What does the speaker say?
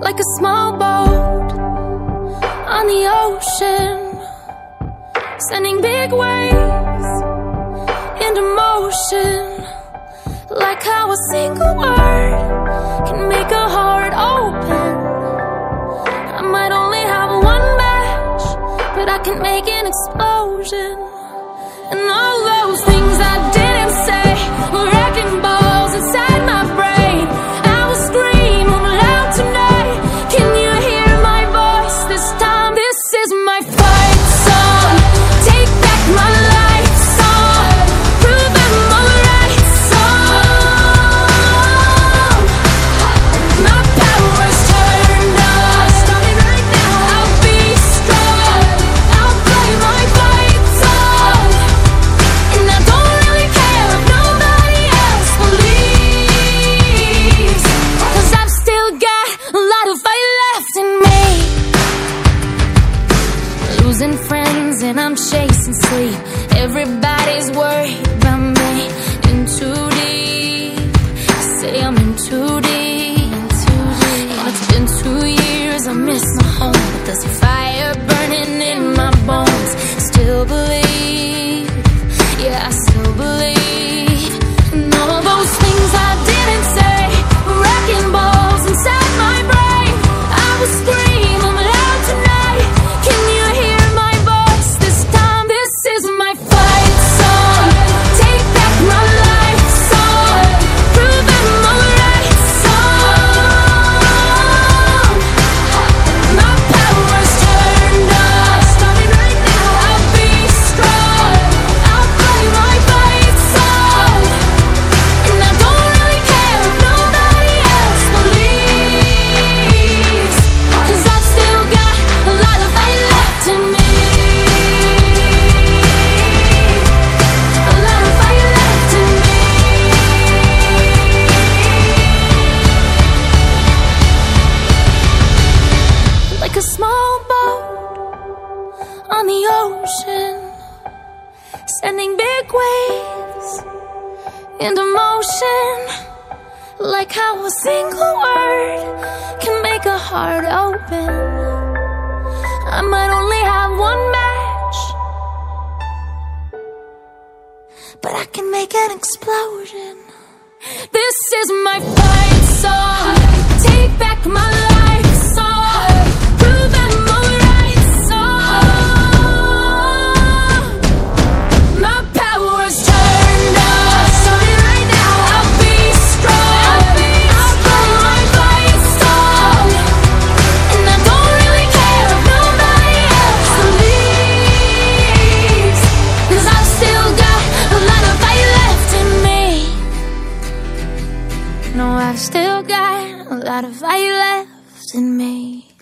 like a small boat on the ocean, sending big waves into motion, like how a single word can make a heart open. I might only have one match, but I can make an explosion, and all those things Everybody's worried about me. In too deep. Say I'm in too deep. And it's been two years, I miss my home. But there's a fire burning on the ocean, sending big waves into motion. Like how a single word can make a heart open. I might only have one match, but I can make an explosion. This is my fight song. Take back my life still got a lot of fight left in me.